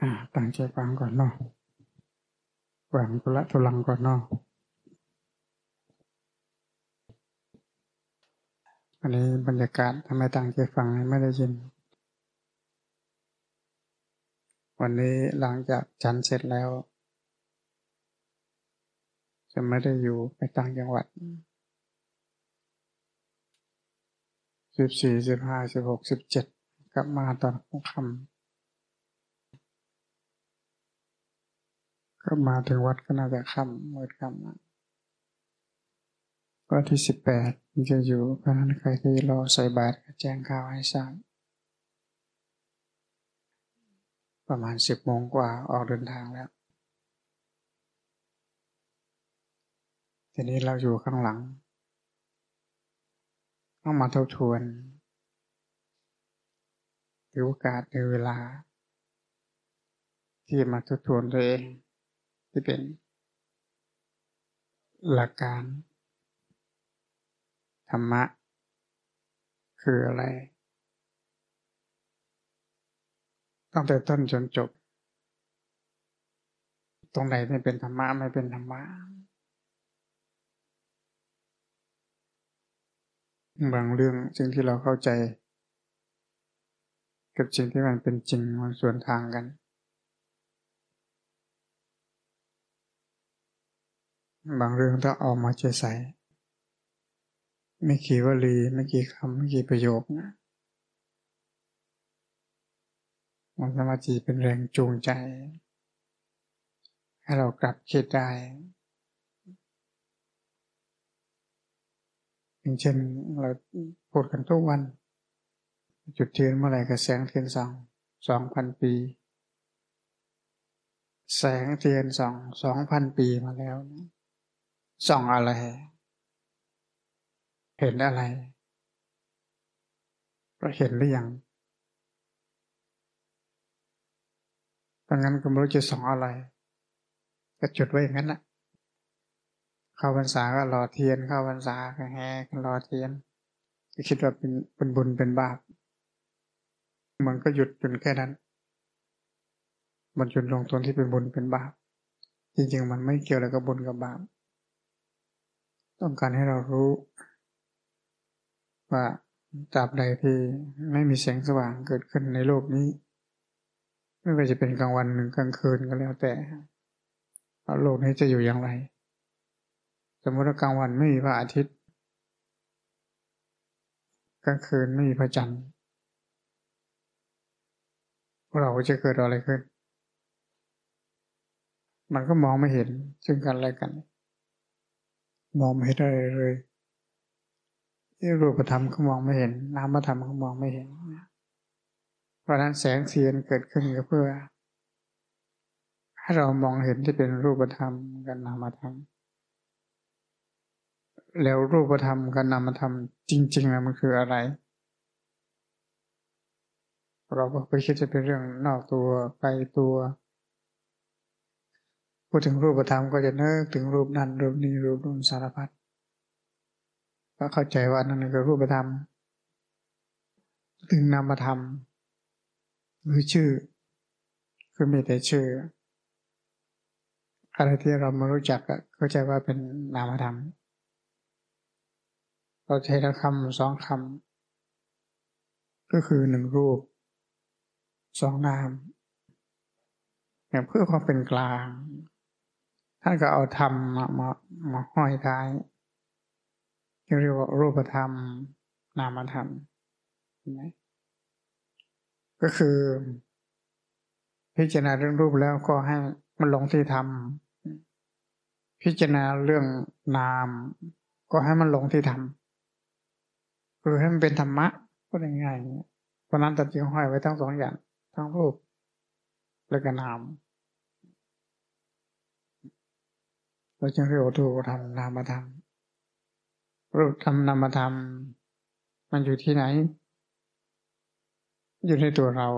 อ่าตั้งใจฟังก่อนเนาะวางทุละทุลังก่อนเนาะอันนี้บรรยากาศทำไมตั้งใจฟังไม่ได้ยิน วันนี้หลังจากฉันเสร็จแล้ว จะไม่ได้อยู่ไปต่างจังหวัดสิบสี่สิบห้าสิบหกสิบเจ็ดกลับมาตอนค่ำ ก็มาถึงวัดก็น่าจะค่ำมืดค่ำก็ที่สิบแปดจะอยู่เพราะนั้นใครที่รอใส่บาตรก็แจ้งข่าวให้ทราบประมาณสิบโมงกว่าออกเดินทางแล้ว ทีนี้เราอยู่ข้างหลัง ต้องมาทบทวนถือโอกาสในเวลา ที่มาทบทวนตัวเอง ที่เป็นหลักการ ธรรมะ คืออะไร ตั้งแต่ต้นจนจบ ตรงไหนไม่เป็นธรรมะ ไม่เป็นธรรมะบางเรื่องสิ่งที่เราเข้าใจ กับสิ่งที่มันเป็นจริงมันส่วนทางกัน บางเรื่องต้องออกมาเจใส่ไม่กี่วลีไม่กี่คำไม่กี่ประโยคนะมันสมาธิเป็นแรงจูงใจ ให้เรากลับคิดได้อย่างเช่นเราพูดกันทุกวัน จุดเทียนเมื่อไหร่ก็แสงเทียนสองสองพันปี แสงเทียนสองสองพันปีมาแล้วนะ ส่องอะไร เห็นอะไร ก็เห็นหรือยังดังนั้นก็ไม่รู้จะส่องอะไร ก็จุดไว้อย่างนั้นแหละเข้าพรรษาก็รอเทียนเข้าพรรษาก็แห่กันรอเทียนก็คิดว่าเป็นเป็นบุญเป็นบาปมันก็หยุดจนแค่นั้น มันจุดลงตรงที่เป็นบุญเป็นบาป จริงๆ มันไม่เกี่ยวอะไรกับบุญกับบาป ต้องการให้เรารู้ ว่าตราบใดที่ไม่มีแสงสว่างเกิดขึ้นในโลกนี้ ไม่ว่าจะเป็นกลางวันหรือกลางคืนก็แล้วแต่โลกนี้จะอยู่อย่างไร สมมติว่ากลางวันไม่มีพระอาทิตย์กลางคืนไม่มีพระจันทร์เราจะเกิดอะไรขึ้น มันก็มองไม่เห็นซึ่งกันและกัน มองไม่เห็นอะไรเลยรูปธรรมก็มองไม่เห็น นามธรรมก็มองไม่เห็นเพราะนั้นแสงเสียนเกิดขึ้นก็เพื่อ ให้เรามองเห็นที่เป็นรูปธรรมกับนามธรรม แล้วรูปธรรมกับนามธรรม จริง ๆ แล้วมันคืออะไร เราก็ไปคิดจะเป็นเรื่องนอกตัวไปตัว พูดถึงรูปธรรมก็จะนึกถึงรูปนั้นรูปนี้รูปนู้นสารพัดก็เข้าใจว่านั่นคือรูปธรรม ถึงนามธรรมคือชื่อ คือมีแต่ชื่อ อะไรที่เราไม่รู้จักก็เข้าใจว่าเป็นนามธรรม เราใช้ละคำสองคำก็คือหนึ่งรูปสองนามอย่างเพื่อความเป็นกลาง ท่านก็เอาธรรมมามามาห้อยท้ายเรียกว่ารูปธรรม นามธรรมเห็นไหมก็คือ พิจารณาเรื่องรูปแล้วก็ให้มันลงที่ธรรมพิจารณาเรื่องนาม ก็ให้มันลงที่ธรรมคือให้มันเป็นธรรมะก็ง่ายๆเพราะนั้นตัดจึงห้อยไว้ทั้งสองอย่าง ทั้งรูปและก็นาม เราจึงเรียกว่ารูปธรรมนามธรรมรูปธรรมนามธรรม มันอยู่ที่ไหน อยู่ในตัวเรา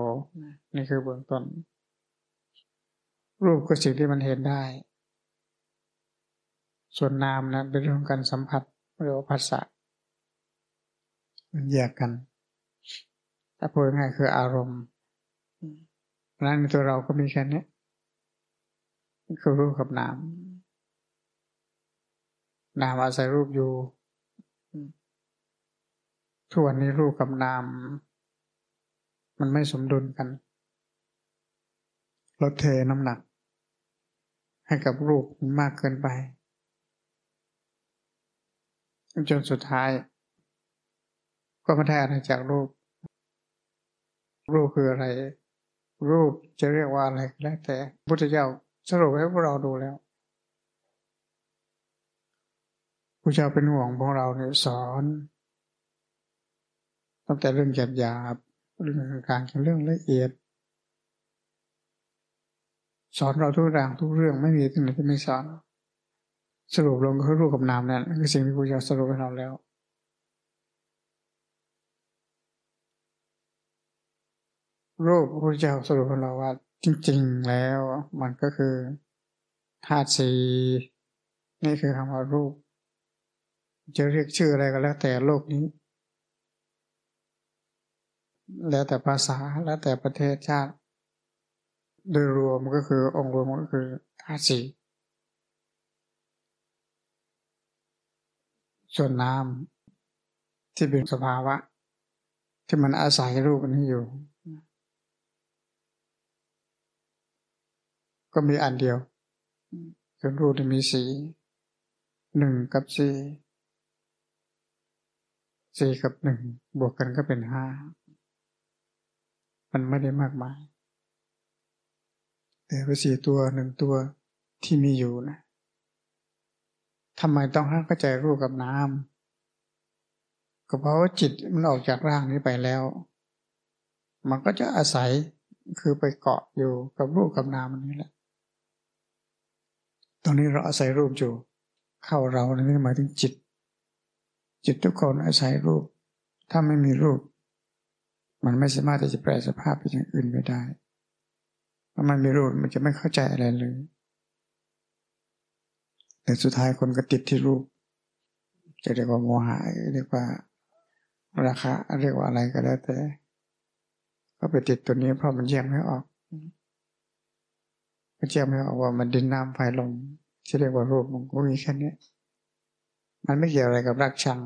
นี่คือเบื้องต้น รูปก็สิ่งที่มันเห็นได้ ส่วนนามนะเป็นเรื่องการสัมผัสเรียกว่าภาษามันแยกกัน ถ้าพูดง่ายคืออารมณ์นั้นในตัวเราก็มีแค่นี้คือรูปกับนาม นามอาศัยรูปอยู่ทุกวันนี้รูปกับนาม มันไม่สมดุลกันลดเทน้ำหนัก ให้กับรูปมากเกินไป จนสุดท้าย ก็ไม่ได้อะไรจากรูป รูปคืออะไร รูปจะเรียกว่าอะไรก็แล้วแต่พุทธเจ้าสรุปให้พวกเราดูแล้ว พระเจ้าเป็นห่วงพวกเราเนี่ยสอน ตั้งแต่เรื่องหยาบหยาบเรื่องกลางเรื่องละเอียด สอนเราทุกอย่างทุกเรื่องไม่มีที่ไหนที่ไม่สอน สรุปลงก็คือรูปกับนามนั่นคือสิ่งที่พระเจ้าสรุปให้เราแล้วรูปพระเจ้าสรุปให้เราว่า จริง ๆแล้วมันก็คือธาตุสีนี่คือคำว่ารูป จะเรียกชื่ออะไรก็แล้ว แต่โลกนี้ แล้วแต่ภาษาแล้วแต่ประเทศชาติ โดยรวมก็คือองค์รวมก็คือธาตุสี่ส่วนน้ำที่เป็นสภาวะ ที่มันอาศัยรูปนี้อยู่ ก็มีอันเดียวส่วนรูปที่มีสีหนึ่งกับสี่ สี่กับหนึ่งบวกกันก็เป็นห้า มันไม่ได้มากมาย แต่ว่าสี่ตัวหนึ่งตัวที่มีอยู่นะทำไมต้องห้เข้าใจรูปกับน้ำก็เพราะว่าจิตมันออกจากร่างนี้ไปแล้ว มันก็จะอาศัยคือไปเกาะอยู่กับรูปกับนามนี้แหละ ตอนนี้เราอาศัยรูปอยู่ เข้าเรานี่หมายถึงจิต จิตทุกคนอาศัยรูป ถ้าไม่มีรูป มันไม่สามารถที่จะแปลสภาพเป็นอย่างอื่นไปได้ถ้ามันม่รู้มันจะไม่เข้าใจอะไรเลย แต่สุดท้ายคนก็ติดที่รูป จะเรียกว่าโมหะเรียกว่าราคาเรียกว่าอะไรก็แล้วแต่ ก็ไปติดตัวนี้เพราะมันแยกไม่ออกมันแยกไม่ออกว่ามันดินน้ำไฟลมที่เรียกว่ารูปมันก็มีแค่นี้ มันไม่เกี่ยวอะไรกับรักชัง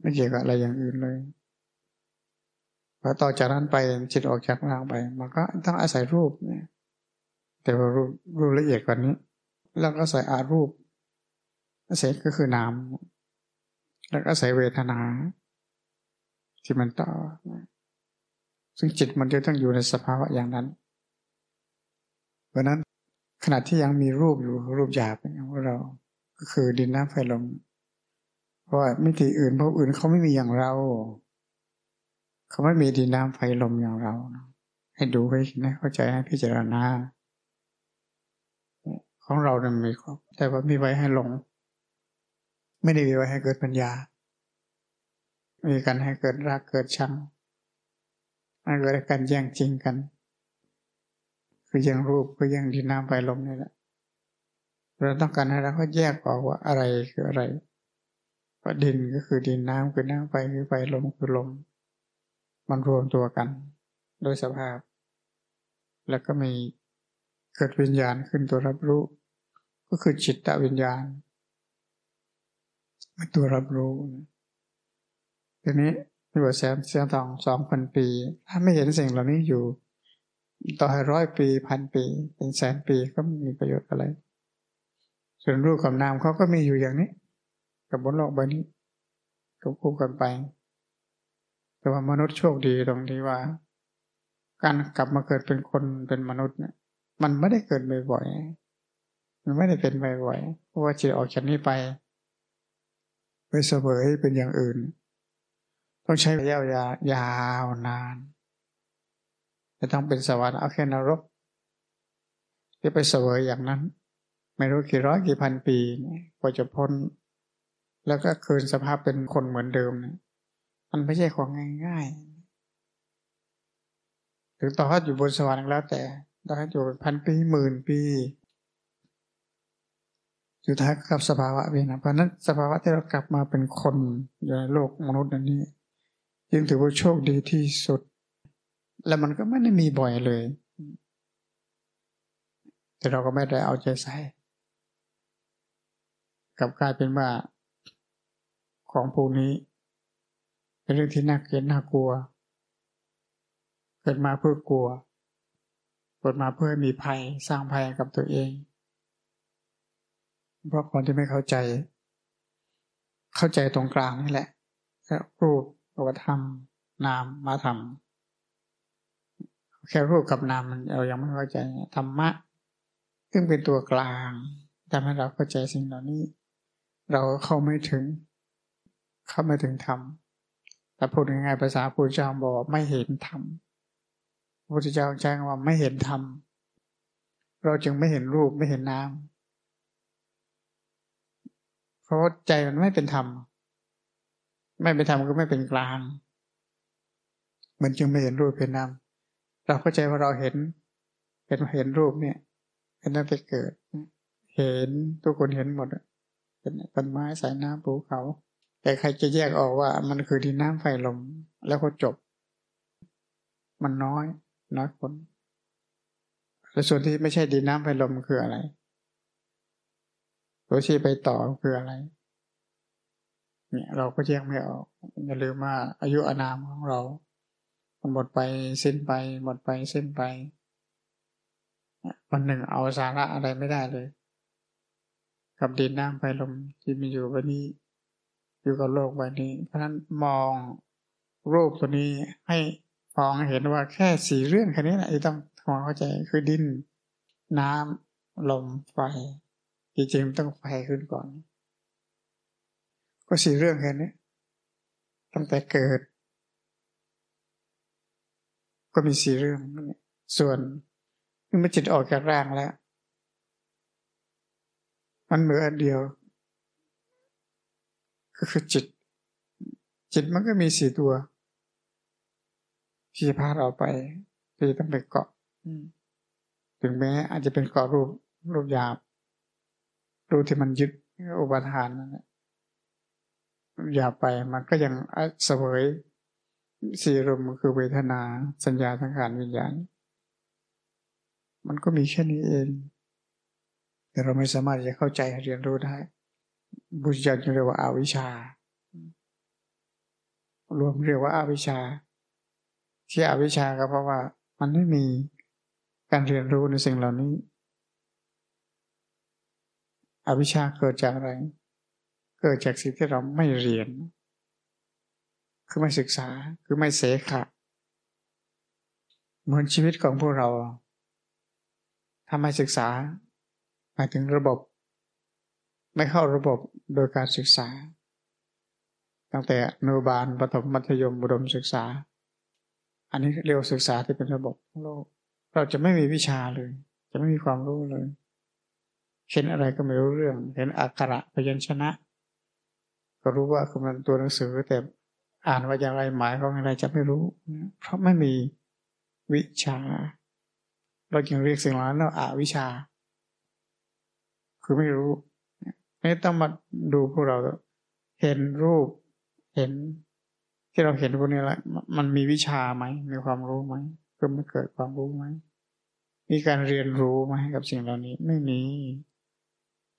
ไม่เกี่ยวกับอะไรอย่างอื่นเลยพอต่อจากนั้นไปจิตออกจากร่างไป มันก็ต้องอาศัยรูปเนี่ยแต่ว่ารูปรูปละเอียดกว่านี้ แล้วก็อาศัยอารูปอาศัยก็คือนาม แล้วก็อาศัยเวทนา ที่มันต่อ ซึ่งจิตมันจะต้องอยู่ในสภาวะอย่างนั้น เพราะนั้นขณะที่ยังมีรูปอยู่รูปหยาบอย่างเรา ก็คือดินน้ำไฟลมเพราะมิติอื่นพราะอื่นเขาไม่มีอย่างเรา เขาไม่มีดินน้ำไฟลมอย่างเรา ให้ดูให้เข้าใจให้พิจารณาของเราเนี่ยมีครบแต่ว่ามีไว้ให้หลง ไม่ได้มีไว้ให้เกิดปัญญา มีการให้เกิดรักเกิดชังมันเกิดการแย่งจริงกัน คือแย่งรูปคือแย่งดินน้ำไฟลมนี่แหละ เราต้องการให้เราก็แยกออกว่าอะไรคืออะไรว่าดินก็คือดินน้ำคือน้ำไฟคือไฟลมคือลม มันรวมตัวกัน โดยสภาพ แล้วก็มีเกิดวิญญาณขึ้นตัวรับรู้ ก็คือจิตตวิญญาณเป็นตัวรับรู้ทีนี้ที่ว่าแสนเสียงทองสองพันปี ถ้าไม่เห็นสิ่งเหล่านี้อยู่ ต่อให้ร้อยปีพันปี เป็นแสนปีก็ไม่มีประโยชน์อะไร ส่วนรูปกับนามเขาก็มีอยู่อย่างนี้ กับบนโลกใบนี้ก็คู่กันไป แต่ว่ามนุษย์โชคดีตรงที่ว่า การกลับมาเกิดเป็นคนเป็นมนุษย์เนี่ย มันไม่ได้เกิดบ่อยๆมันไม่ได้เป็นบ่อยๆเพราะว่าจิตออกจากนี้ไป ไปเสวยเป็นอย่างอื่น ต้องใช้ระยะเวลายาวนานจะต้องเป็นสวรรค์เอาแค่นรกที่ไปเสวยอย่างนั้น ไม่รู้กี่ร้อยกี่พันปีกว่าจะพ้น แล้วก็คืนสภาพเป็นคนเหมือนเดิมเนี่ยมันไม่ใช่ของง่ายๆ ถึงต่อให้อยู่บนสวรรค์แล้วแต่ต่อให้อยู่พันปีหมื่นปีสุดท้ายกับสภาวะเองนะเพราะนั้นสภาวะที่เรากลับมาเป็นคนอยู่ในโลกมนุษย์นี้ จึงถือว่าโชคดีที่สุด แล้วมันก็ไม่ได้มีบ่อยเลย แต่เราก็ไม่ได้เอาใจใส่ กับกลายเป็นว่า ของพวกนี้เป็นเรื่องที่น่าเกลียดน่ากลัว เกิดมาเพื่อกลัวเกิดมาเพื่อมีภัยสร้างภัยกับตัวเอง เพราะคนที่ไม่เข้าใจ เข้าใจตรงกลางนี่แหละรูปรูปธรรม นามมาธรรมแค่รูปกับนามมันเรายังไม่เข้าใจธรรมะ ซึ่งเป็นตัวกลางทำให้เราเข้าใจสิ่งเหล่านี้ เราเข้าไม่ถึง เข้าไม่ถึงธรรมแต่พูดง่ายๆภาษาพุทธเจ้าบอกไม่เห็นธรรมพระพุทธเจ้าแจ้งว่าไม่เห็นธรรมเราจึงไม่เห็นรูปไม่เห็นนามเพราะใจมันไม่เป็นธรรมไม่เป็นธรรมก็ไม่เป็นกลาง มันจึงไม่เห็นรูปเป็นนามเราเข้าใจว่าเราเห็นเห็นเห็นรูปเนี่ยเห็นตั้งแต่เกิด เห็นทุกคนเห็นหมด เป็นต้นไม้สายน้ำภูเขา แต่ใครจะแยกออกว่ามันคือดินน้ำไฟลมแล้วก็จบ มันน้อยน้อยคนแล้วส่วนที่ไม่ใช่ดินน้ำไฟลมคืออะไรตัวที่ไปต่อคืออะไร เนี่ยเราก็แยกไม่ออกอย่าลืมว่าอายุอานามของเราหมดไปสิ้นไป หมดไปสิ้นไปวันหนึ่งเอาสาระอะไรไม่ได้เลย กับดินน้ำไฟลมที่มีอยู่วันนี้อยู่กับโลกใบนี้ เพราะนั้นมองรูปตัวนี้ให้ฟองเห็นว่าแค่สี่เรื่องแค่นี้แหละที่ต้องทำความเข้าใจคือดิน น้ำลมไฟจริงๆต้องไฟขึ้นก่อน ก็สี่เรื่องแค่นี้ตั้งแต่เกิด ก็มีสี่เรื่อง ส่วนเมื่อจิตออกจากร่างแล้ว มันเหมือนอันเดียว ก็คือจิต จิตมันก็มีสี่ตัวที่พาเราไปที่ต้องไปเกาะถึงแม้อาจจะเป็นเกาะรูปรูปหยาบ รูปที่มันยึดอุปทานนั่นแหละอย่าไปมันก็ยังเสวยสี่รมคือเวทนา สัญญาสังขารวิญญาณ มันก็มีแค่นี้เอง แต่เราไม่สามารถจะเข้าใจเรียนรู้ได้บุญญาจึงเรียกว่าอาวิชารวมเรียกว่าอาวิชา ที่อวิชาก็เพราะว่ามันไม่มีการเรียนรู้ในสิ่งเหล่านี้ อวิชชาเกิดจากอะไร เกิดจากสิ่งที่เราไม่เรียน คือไม่ศึกษาคือไม่เสขะเหมือนชีวิตของพวกเราทำไมศึกษา หมายถึงระบบ ไม่เข้าระบบโดยการศึกษา ตั้งแต่อนุบาลปฐมมัธยมบุดมศึกษา อันนี้เรียกศึกษาที่เป็นระบบของโลก เราจะไม่มีวิชาเลย จะไม่มีความรู้เลยเห็นอะไรก็ไม่รู้เรื่อง เห็นอักขระพยัญชนะ ก็รู้ว่าคือมันตัวหนังสือแต่อ่านว่าอย่างไรหมายของอะไรจะไม่รู้ เพราะไม่มีวิชา เราจึงเรียกสิ่งเหล่านั้นว่าอาวิชา คือไม่รู้นี่ต้องมาดูพวกเรา เห็นรูป เห็น ที่เราเห็นพวกนี้แหละมันมีวิชาไหม มีความรู้ไหมเพื่อม่เกิดความรู้ไหม มีการเรียนรู้ไหมกับสิ่งเหล่านี้ ไม่มี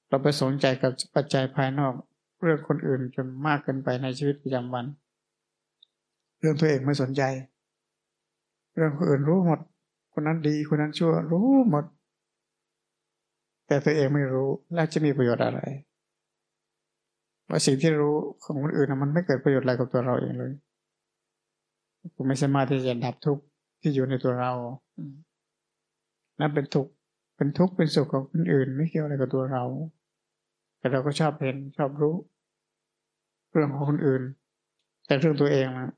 เราไปสนใจกับปัจจัยภายนอก เรื่องคนอื่นจนมากเกินไปในชีวิตประจำวัน เรื่องตัวเองไม่สนใจ เรื่องคนอื่นรู้หมด คนนั้นดี คนนั้นชั่ว รู้หมด แต่ตัวเองไม่รู้แล้วจะมีประโยชน์อะไรว่าสิ่งที่รู้ของคนอื่นมันไม่เกิดประโยชน์อะไรกับตัวเราเองเลยผมไม่สามารถที่จะดับทุกข์ที่อยู่ในตัวเรานั่นเป็นทุกข์เป็นทุกข์เป็นสุขของคนอื่น ไม่เกี่ยวอะไรกับตัวเรา แต่เราก็ชอบเห็นชอบรู้ เรื่องของคนอื่น แต่เรื่องตัวเองนะ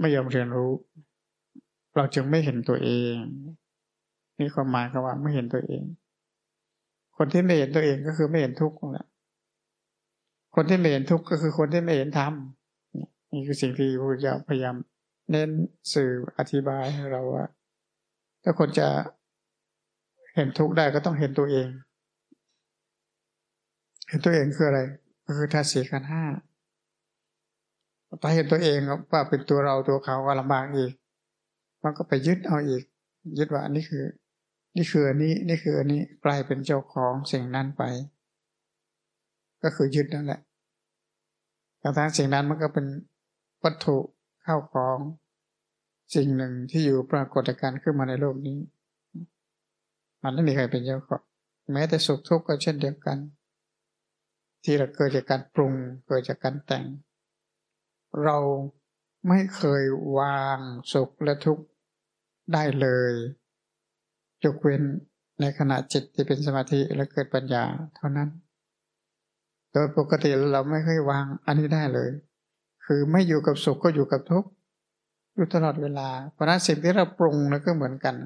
ไม่ยอมเรียนรู้ เราจึงไม่เห็นตัวเองนี่ความหมายคือว่าไม่เห็นตัวเอง คนที่ไม่เห็นตัวเองก็คือไม่เห็นทุกข์แหละคนที่ไม่เห็นทุกข์ก็คือคนที่ไม่เห็นธรรมนี่คือสิ่งที่พระเจ้าพยายามเน้นสื่ออธิบายให้เราว่า ถ้าคนจะเห็นทุกข์ได้ก็ต้องเห็นตัวเอง เห็นตัวเองคืออะไรก็คือธาตุสี่ขันห้าถ้าเห็นตัวเองว่าเป็นตัวเราตัวเขาก็ลำบากอีก มันก็ไปยึดเอาอีก ยึดว่านี่คือ นี่คืออันนี้นี่คืออันนี้กลายเป็นเจ้าของสิ่งนั้นไป ก็คือยึดนั่นแหละการทั้งสิ่งนั้นมันก็เป็นวัตถุเข้าของสิ่งหนึ่งที่อยู่ปรากฏการขึ้นมาในโลกนี้ มันไม่มีใครเป็นเจ้าของแม้แต่สุขทุกข์ก็เช่นเดียวกัน ที่เราเกิดจากการปรุงเกิดจากการแต่ง เราไม่เคยวางสุขและทุกข์ได้เลย ยกเว้นในขณะจิตที่เป็นสมาธิและเกิดปัญญาเท่านั้น โดยปกติเราไม่เคยวางอันนี้ได้เลย คือไม่อยู่กับสุขก็อยู่กับทุกข์อยู่ตลอดเวลา เพราะนั้นสิ่งที่เราปรุงแล้วก็เหมือนกัน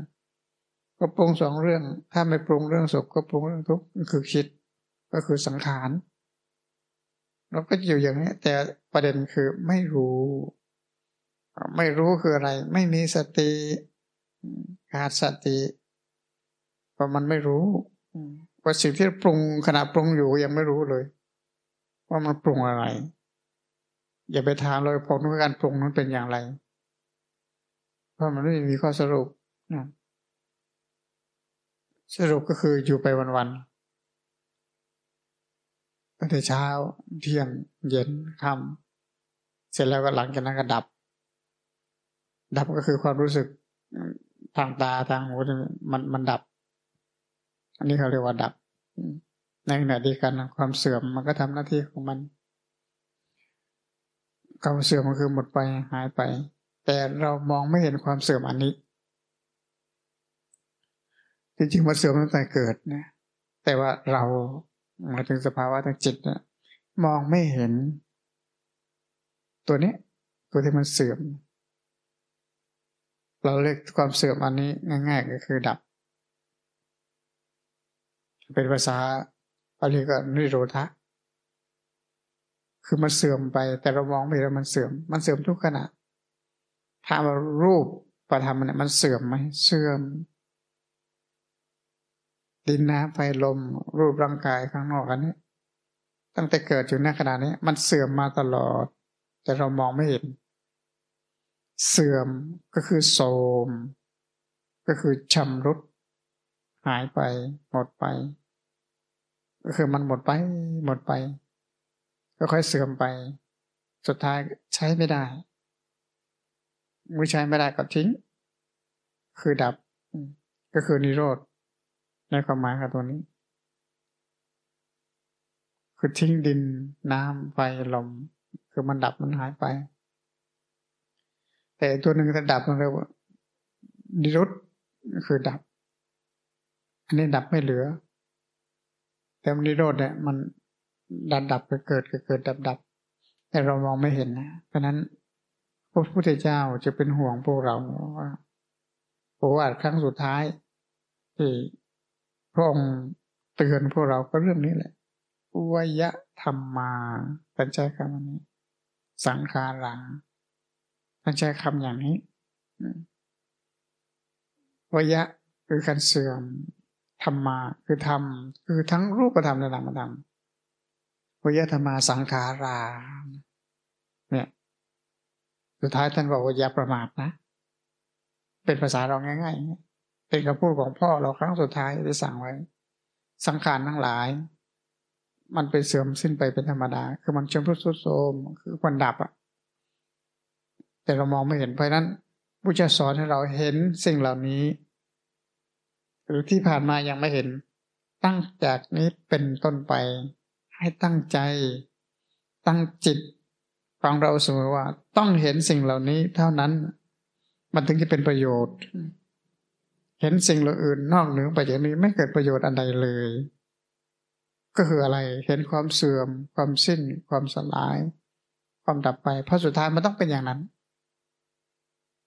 ก็ปรุงสองเรื่อง ถ้าไม่ปรุงเรื่องสุขก็ปรุงเรื่องทุกข์คือคิด ก็คือสังขารเราก็อยู่อย่างนี้ แต่ประเด็นคือไม่รู้ ไม่รู้คืออะไร ไม่มีสติขาดสติ เพราะมันไม่รู้ว่าสิ่งที่ปรุงขณะปรุงอยู่ยังไม่รู้เลย ว่ามันปรุงอะไร อย่าไปถามเลยผลของการปรุงนั้นเป็นอย่างไร เพราะมันไม่มีข้อสรุปนะสรุปก็คืออยู่ไปวันๆตั้งแต่เช้า เที่ยง เย็นค่ำเสร็จแล้วก็หลังจากนั้นก็ดับ ดับก็คือความรู้สึกทางตาทางหูมันมันดับ อันนี้เขาเรียกว่าดับในขณะเดียวกันความเสื่อมมันก็ทำหน้าที่ของมันความเสื่อมมันคือหมดไปหายไป แต่เรามองไม่เห็นความเสื่อมอันนี้ จริงๆมันเสื่อมตั้งแต่เกิดนะแต่ว่าเรามาถึงสภาวะทางจิตนะมองไม่เห็น ตัวนี้ตัวที่มันเสื่อม เราเรียกความเสื่อมอันนี้ง่าย ๆ ก็คือดับ เป็นภาษาบาลีก็นิโรธะคือมันเสื่อมไป แต่เรามองไม่เห็นมันเสื่อม มันเสื่อมทุกขณะถามว่ารูปประธรรมเนี่ยมันเสื่อมไหมเสื่อม ดินน้ำไฟลมรูปร่างกายข้างนอกอันนี้ ตั้งแต่เกิดถึงณขณะนี้ มันเสื่อมมาตลอด แต่เรามองไม่เห็น เสื่อมก็คือโสมก็คือชำรุด หายไป หมดไป ก็คือมันหมดไป หมดไป ก็ค่อยเสื่อมไป สุดท้ายใช้ไม่ได้มือใช้ไม่ได้ก็ทิ้ง คือดับ ก็คือนิโรธในความหมายของตัวนี้ คือทิ้งดินน้ำไฟลม คือมันดับมันหายไป แต่ตัวหนึ่งถ้าดับมันเรียกว่านิรุตคือดับ อันนี้ดับไม่เหลือ แต่นิโรธเนี่ย มันดับดับเกิดเกิดเกิดดับดับแต่เรามองไม่เห็นนะเพราะนั้นพระพุทธเจ้าจะเป็นห่วงพวกเราว่าโอ้อาจครั้งสุดท้าย ที่พระองค์เตือนพวกเราก็เรื่องนี้แหละวยะธรรมมาเป็นใจคำนี้ สังขาราท่านใช้คำอย่างนี้วยะคือการเสื่อม ธรรมาคือธรรมคือทั้งรูปธรรมและนามธรรมวยะธรรมาสังขาราเนี่ยสุดท้ายท่านบอกว่าอย่าประมาทนะ เป็นภาษาเราง่ายๆเป็นคำพูดของพ่อเราครั้งสุดท้ายที่สั่งไว้ สังขารทั้งหลาย มันไปเสื่อมสิ้นไปเป็นธรรมดา คือมันชมรุดสุดโทมคือควันดับอะแต่เรามองไม่เห็นเพราะนั้นพุทธสอนให้เราเห็นสิ่งเหล่านี้ หรือที่ผ่านมายังไม่เห็น ตั้งจากนี้เป็นต้นไป ให้ตั้งใจ ตั้งจิตฟังเราเสมอว่า ต้องเห็นสิ่งเหล่านี้เท่านั้น มันถึงจะเป็นประโยชน์ เห็นสิ่งเหล่าอื่นนอกเหนือไปจากนี้ไม่เกิดประโยชน์อันใดเลย ก็คืออะไรเห็นความเสื่อม ความสิ้น ความสลาย ความดับไปเพราะสุดท้ายมันต้องเป็นอย่างนั้น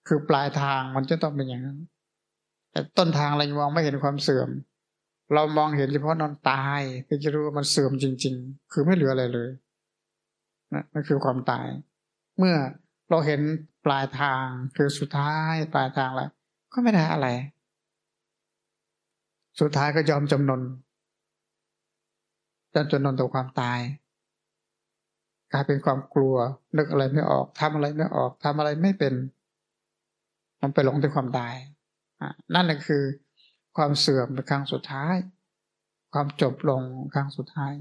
คือปลายทางมันจะต้องเป็นอย่างนั้น ต้นทางเรามองไม่เห็นความเสื่อม เรามองเห็นเฉพาะนอนตายก็จะรู้ว่ามันเสื่อมจริง ๆ คือไม่เหลืออะไรเลยนะนั่นคือความตาย เมื่อเราเห็นปลายทางคือสุดท้ายปลายทางแล้วก็ไม่ได้อะไร สุดท้ายก็ยอมจำนนจนจนนนต่อความตาย กลายเป็นความกลัว นึกอะไรไม่ออกทำอะไรไม่ออกทำอะไรไม่เป็น มันไปหลงที่ความตาย นั่นแหละคือความเสื่อมเป็นครั้งสุดท้าย ความจบลงครั้งสุดท้าย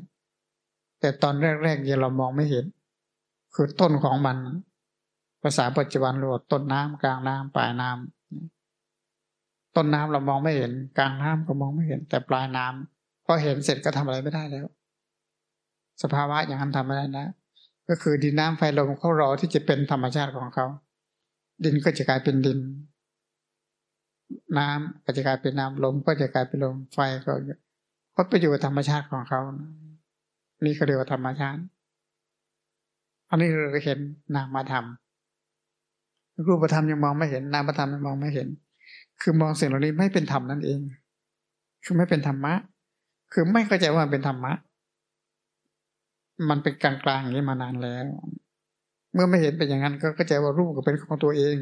แต่ตอนแรกๆยังเรามองไม่เห็น คือต้นของมัน ภาษาปัจจุบันเรียกว่าต้นน้ำกลางน้ำปลายน้ำต้นน้ำเรามองไม่เห็น กลางน้ำก็มองไม่เห็น แต่ปลายน้ำพอเห็นเสร็จก็ทำอะไรไม่ได้แล้ว สภาวะอย่างนั้นทำไม่ได้นะก็คือดินน้ำไฟลมเขารอที่จะเป็นธรรมชาติของเขา ดินก็จะกลายเป็นดิน น้ำก็จะกลายเป็นน้ำลมก็จะกลายเป็นลมไฟก็เขาไปอยู่กับธรรมชาติของเขา นี่เขาเรียกว่าธรรมชาติ อันนี้เราเห็นนามธรรม รูปธรรมยังมองไม่เห็น นามธรรมยังมองไม่เห็น คือมองสิ่งเหล่านี้ไม่เป็นธรรมนั่นเอง คือไม่เป็นธรรมะ คือไม่เข้าใจว่าเป็นธรรมะ มันเป็นกลางๆอย่างนี้มานานแล้ว เมื่อไม่เห็นเป็นอย่างนั้นก็เข้าใจว่ารูปก็เป็นของตัวเอง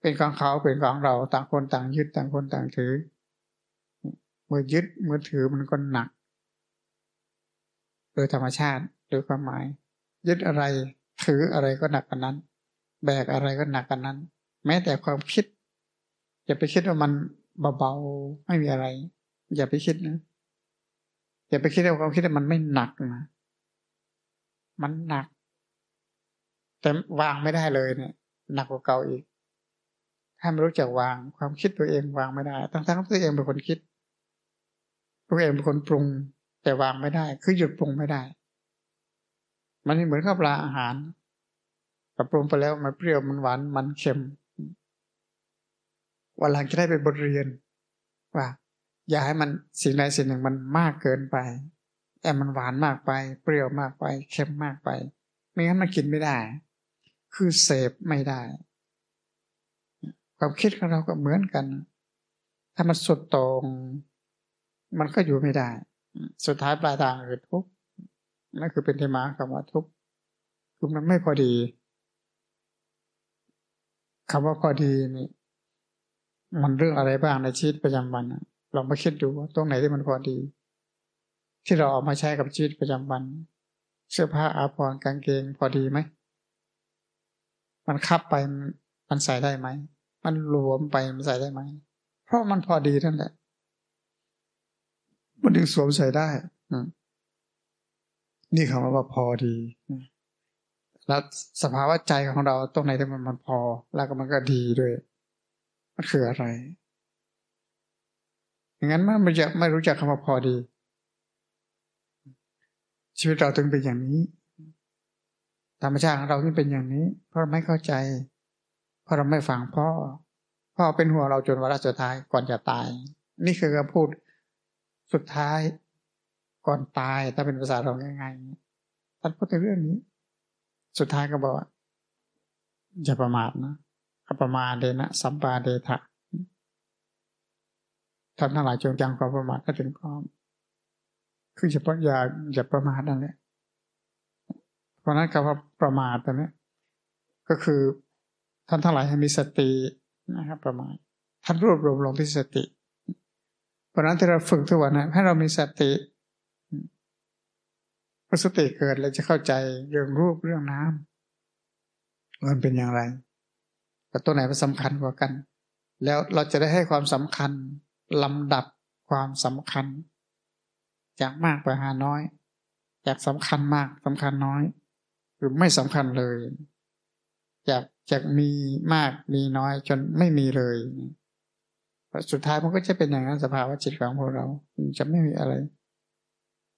เป็นของเขาเป็นของเราต่างคนต่างยึดต่างคนต่างถือ เมื่อยึดเมื่อถือมันก็หนัก โดยธรรมชาติโดยความหมาย ยึดอะไรถืออะไรก็หนักกันนั้น แบกอะไรก็หนักกันนั้น แม้แต่ความคิด อย่าไปคิดว่ามันเบาๆไม่มีอะไร อย่าไปคิดนะอย่าไปคิดว่าความคิดมันไม่หนักนะมันหนัก แต่วางไม่ได้เลยเนี่ยหนักกว่าเก่าอีก ถ้าไม่รู้จักวาง ความคิดตัวเองวางไม่ได้ทั้งทั้งตัวเองเป็นคนคิด ตัวเองเป็นคนปรุง แต่วางไม่ได้ คือหยุดปรุงไม่ได้ มันเหมือนข้าวปลาอาหารแต่ปรุงไปแล้วมันเปรี้ยวมันหวานมันเค็มวันหลังจะได้เป็นบทเรียน ว่า อย่าให้มันสิ่งใดสิ่งหนึ่งมันมากเกินไปแอบมันหวานมากไป เปรี้ยวมากไปเค็มมากไปไม่งั้นมันกินไม่ได้ คือเสพไม่ได้ ความคิดของเราก็เหมือนกัน ถ้ามันสุดตรงมันก็อยู่ไม่ได้ สุดท้ายปลายทางคือทุกข์นั่นคือเป็นที่มาคำว่าทุกข์คือมันไม่พอดีคำว่าพอดีนี่มันเรื่องอะไรบ้างในชีวิตประจำวันลองมาคิดดูว่าตรงไหนที่มันพอดี ที่เราเอามาใช้กับชีวิตประจำวัน เสื้อผ้าอาภรณ์กางเกงพอดีไหมมันคับไปมันใส่ได้ไหม มันรวมไปมันใส่ได้ไหม เพราะมันพอดีนั่นแหละ มันดึงสวมใส่ได้นี่คำว่าพอดีแล้วสภาวะใจของเราตรงไหนที่มันมันพอ แล้วก็มันก็ดีด้วย มันคืออะไรอย่างนั้นมันไม่จะไม่รู้จักคำว่าพอดี ชีวิตเราถึงเป็นอย่างนี้ธรรมชาติของเราที่เป็นอย่างนี้ เพราะไม่เข้าใจ เพราะเราไม่ฟังพ่อ พ่อเป็นหัวเราจนวาระสุดท้ายก่อนจะตาย นี่คือคำพูดสุดท้ายก่อนตายถ้าเป็นภาษาเราง่ายๆท่านพูดในเรื่องนี้ สุดท้ายก็บอกว่าอย่าประมาทนะอประมาเดนะสัมปาเดทะท่านทั้งหลายจงจำความประมาทให้ถึงพร้อมคือเฉพาะอย่าอย่าประมาทนั่นแหละเพราะนั้นคำว่าประมาทตัวนี้ก็คือ ท่านทั้งหลายให้มีสตินะครับประมาทท่านรวบรวมลงที่สติเพราะนั้นที่เราฝึกทุกวันนะให้เรามีสติพอสติเกิดเราจะเข้าใจเรื่องรูปเรื่องน้ำมันเป็นอย่างไรแต่ตัวไหนมันสำคัญกว่ากัน แล้วเราจะได้ให้ความสำคัญลำดับความสำคัญ จากมากไปหาน้อย จากสำคัญมากสำคัญน้อย หรือไม่สำคัญเลย จาก จากมีมากมีน้อยจนไม่มีเลยสุดท้ายมันก็จะเป็นอย่างนั้นสภาวะจิตของพวกเราจะไม่มีอะไร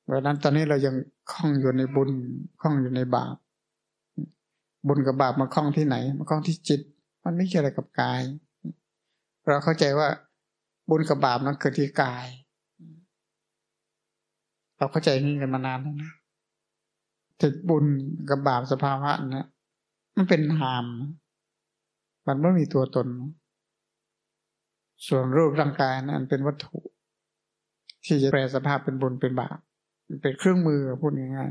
เพราะนั้นตอนนี้เรายังคล้องอยู่ในบุญคล้องอยู่ในบาป บุญกับบาปมาคล้องที่ไหนมาคล้องที่จิต มันไม่เกี่ยวอะไรกับกาย เราเข้าใจว่าบุญกับบาปนั้นเกิดที่กาย เราเข้าใจนี่กันมานานแล้วนะถึงบุญกับบาปสภาวะนะ มันเป็นนาม มันไม่มีตัวตน ส่วนรูปร่างกายนะั้นเป็นวัตถุ ที่จะแปลสภาพเป็นบุญเป็นบาปเป็นเครื่องมือพูดง่าย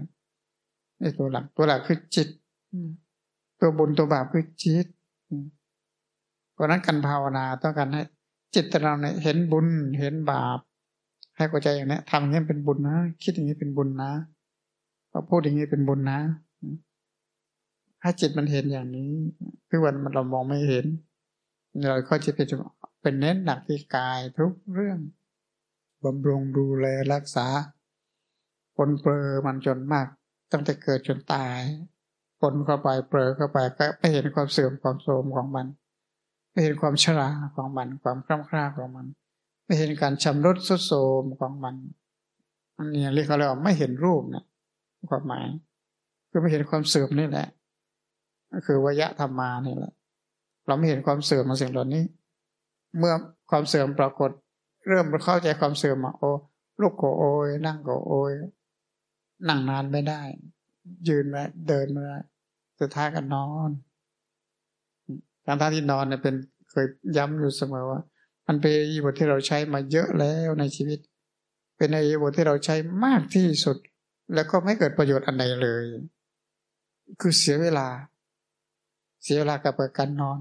ๆไอ้ตัวหลัก ตัวหลักคือจิต ตัวบุญตัวบาปคือจิตเพราะนั้นการภาวนาต้องการให้จิตเราเนี่ยเห็นบุญเห็นบาป ให้เข้าใจอย่างนี้ทำอย่างนี้เป็นบุญนะ คิดอย่างนี้เป็นบุญนะพูดอย่างนี้เป็นบุญนะ ให้จิตมันเห็นอย่างนี้คือวันมันเรามองไม่เห็นเราก็จะเป็นเป็นเน้นหนักที่กายทุกเรื่องบำรุงดูแลรักษาปนเปื้อมันจนมาก ตั้งแต่เกิดจนตายปนเข้าไปเปลือเข้าไปก็ไม่เห็นความเสื่อมความโทรมของมัน ไม่เห็นความชราของมัน ความคล่ำคล้าของมัน ไม่เห็นการชำรุดสุดโทรมของมันอันนี้เรียกเขาเรียกว่าไม่เห็นรูปนะความหมายคือไม่เห็นความเสื่อมนี่แหละ ก็คือวยะธรรมานี่แหละ เราไม่เห็นความเสื่อมของสิ่งเหล่านี้ เมื่อความเสื่อมปรากฏ เริ่มเข้าใจความเสื่อมอะโอ้ลูกโกโอยนั่งโกโอยนั่งนานไม่ได้ ยืนไม่เดินไม่ได้สุดท้ายก็นอนการท่าที่นอนเนี่ยเป็นเคยย้ำอยู่เสมอว่า มันเป็นอีบทที่เราใช้มาเยอะแล้วในชีวิต เป็นอีบทที่เราใช้มากที่สุด แล้วก็ไม่เกิดประโยชน์อันใดเลย คือเสียเวลา เสียเวลากับการนอน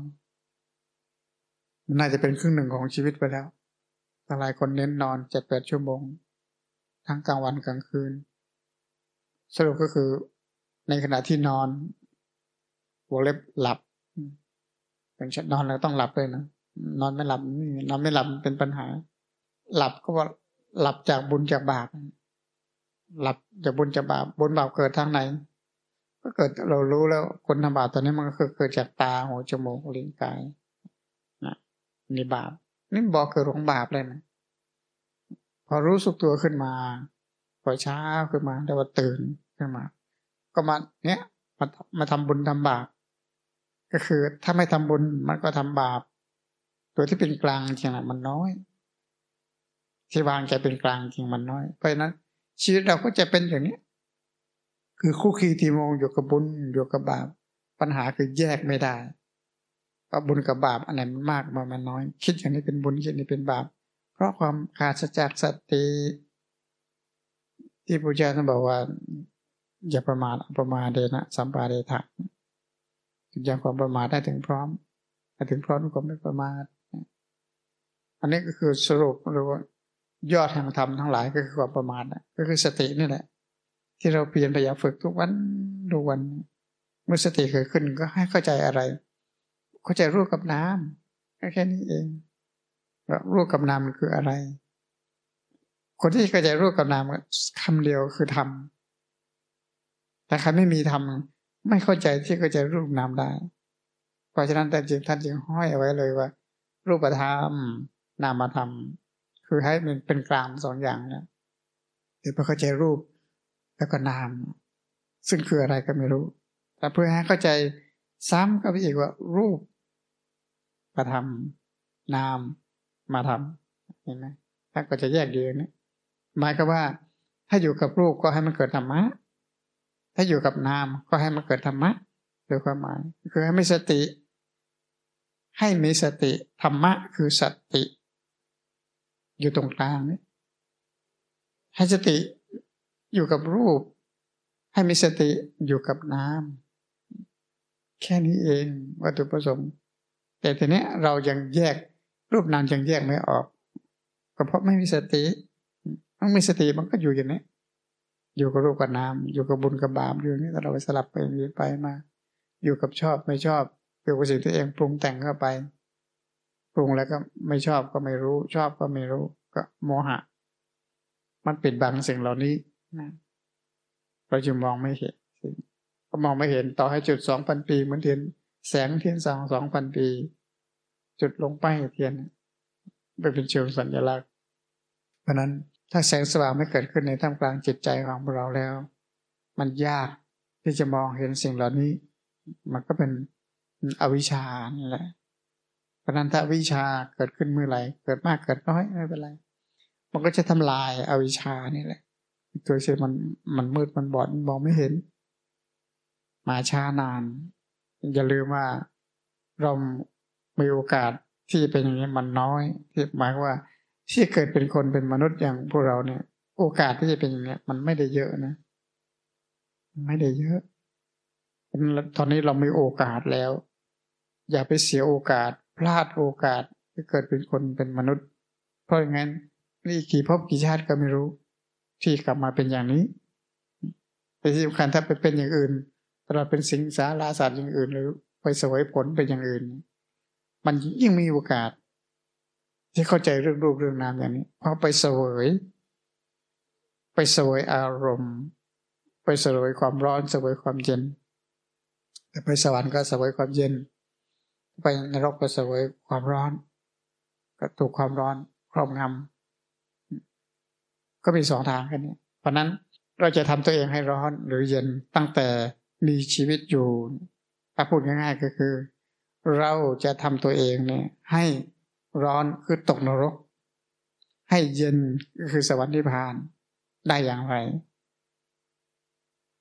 น่าจะเป็นครึ่งหนึ่งของชีวิตไปแล้วหลายคนเน้นนอนเจ็ดแปดชั่วโมง ทั้งกลางวันกลางคืน สรุปก็คือในขณะที่นอนวงเล็บหลับเป็นชันอนแล้วต้องหลับเลยนะนอนไม่หลับนอนไม่หลับเป็นปัญหา หลับก็ว่าหลับจากบุญจากบาปหลับจากบุญจากบาปบุญบาปเกิดทางไหน ก็เกิดเรารู้แล้วคนทำบาปตอนนี้มันก็คือเกิดจากตาหูจมูกลิ้นกายนะนี่บาปนี่บอกเกิดของบาปเลยนะพอรู้สึกตัวขึ้นมาพอเช้าขึ้นมาแต่ว่าตื่นขึ้นมา ก็มาเนี้ยมามาทำบุญทำบาปก็คือถ้าไม่ทำบุญมันก็ทำบาป ตัวที่เป็นกลางจริงๆมันน้อยที่วางใจเป็นกลางจริงมันน้อยเพราะฉะนั้นชีวิตเราก็จะเป็นอย่างนี้ คือคู่คีทีมงอยู่กับบุญอยู่กับบาป ปัญหาคือแยกไม่ได้ว่าบุญกับบาปอันไหนมันมากมันน้อย คิดอย่างนี้เป็นบุญคิดอย่างนี้เป็นบาป เพราะความขาดสจากสติ ที่พระเจ้าท่านบอกว่า อย่าประมาทประมาเดนะสัมปาเดทะยังความประมาทได้ถึงพร้อมถึงพร้อมก็ไม่ประมาทอันนี้ก็คือสรุปหรือว่ายอดแห่งธรรมทั้งหลายก็คือความประมาทก็คือสตินี่แหละ ที่เราเปลี่ยนพยายามฝึกทุกวันทุกวัน เมื่อสติเกิดขึ้นก็ให้เข้าใจอะไร เข้าใจรูปกับน้ำแค่นี้เองว่ารูปกับน้ำมันคืออะไร คนที่เข้าใจรูปกับน้ำคำเดียวคือธรรมแต่ใครไม่มีธรรมไม่เข้าใจที่เข้าใจรูปนามได้ เพราะฉะนั้นแต่จริงท่านจึงห้อยเอาไว้เลยว่า รูปธรรมนามธรรมคือให้มันเป็นกลางสองอย่างนี่ยเดี๋ยวพอเข้าใจรูป แล้วก็นาม ซึ่งคืออะไรก็ไม่รู้ แต่เพื่อให้เข้าใจซ้ำก็ไปอีกว่ารูปประธรรมนามมาทำเห็นไหมท่านก็จะแยกเดียวนี้หมายก็ว่า ถ้าอยู่กับรูปก็ให้มันเกิดธรรมะ ถ้าอยู่กับนามก็ให้มันเกิดธรรมะโดยความหมาย คือให้มีสติ ให้มีสติธรรมะคือสติ อยู่ตรงกลางนี่ให้สติ อยู่กับรูป ให้มีสติอยู่กับนามแค่นี้เองวัตถุประสงค์ แต่ทีนี้เรายังแยกรูปนามยังแยกไม่ออกก็เพราะไม่มีสติต้องมีสติมันก็อยู่อย่างนี้อยู่กับรูปกับนามอยู่กับบุญกับบาปอยู่นี่เราไปสลับไปไปมา อยู่กับชอบไม่ชอบอยู่กับสิ่งที่เองปรุงแต่งเข้าไป ปรุงแล้วก็ไม่ชอบก็ไม่รู้ ชอบก็ไม่รู้ ก็โมหะ มันปิดบังสิ่งเหล่านี้ นะเราจึงมองไม่เห็นก็มองไม่เห็นต่อให้จุดสองพันปีเหมือนเทียนแสงเทียนสองสองพันปี จุดลงไปเทียนไปเป็นเชิงสัญลักษณ์ เพราะนั้นถ้าแสงสว่างไม่เกิดขึ้นในท่ามกลางจิตใจของเราแล้ว มันยากที่จะมองเห็นสิ่งเหล่านี้ มันก็เป็นอวิชชานี่แหละเพราะนั้นถ้าวิชาเกิดขึ้นเมื่อไหร่เกิดมากเกิดน้อยไม่เป็นไร มันก็จะทำลายอวิชชานี่แหละ ตัวเชื่อมันมันมืดมันบอดมันมองไม่เห็น มาช้านาน อย่าลืมว่าเรามีโอกาสที่เป็นอย่างนี้มันน้อยที่หมายว่า ที่เกิดเป็นคนเป็นมนุษย์อย่างพวกเราเนี่ย โอกาสที่จะเป็นอย่างนี้มันไม่ได้เยอะนะ ไม่ได้เยอะตอนนี้เรามีโอกาสแล้ว อย่าไปเสียโอกาส พลาดโอกาสที่เกิดเป็นคนเป็นมนุษย์ เพราะงั้นนี่กี่ภพกี่ชาติก็ไม่รู้ ที่กลับมาเป็นอย่างนี้แต่ที่สำคัญถ้าไปเป็นอย่างอื่นตลอดเป็นสิงสาราสัตว์อย่างอื่น หรือไปสวยผลเป็นอย่างอื่น มันยิ่งมีโอกาส ที่เข้าใจเรื่องรูปเรื่องนามอย่างนี้เพราะไปเสวย ไปเสวยอารมณ์ ไปเสวยความร้อนเสวยความเย็นแต่ไปสวรรค์ก็เสวยความเย็น ไปนรกก็เสวยความร้อน ก็ถูกความร้อนครอบงำ ก็มีสองทางแค่นี้ เพราะนั้นเราจะทำตัวเองให้ร้อนหรือเย็นตั้งแต่มีชีวิตอยู่ถ้าพูดง่ายๆก็คือ เราจะทำตัวเองเนี่ยให้ร้อนคือตกนรก ให้เย็นก็คือสวรรค์นิพพานได้อย่างไร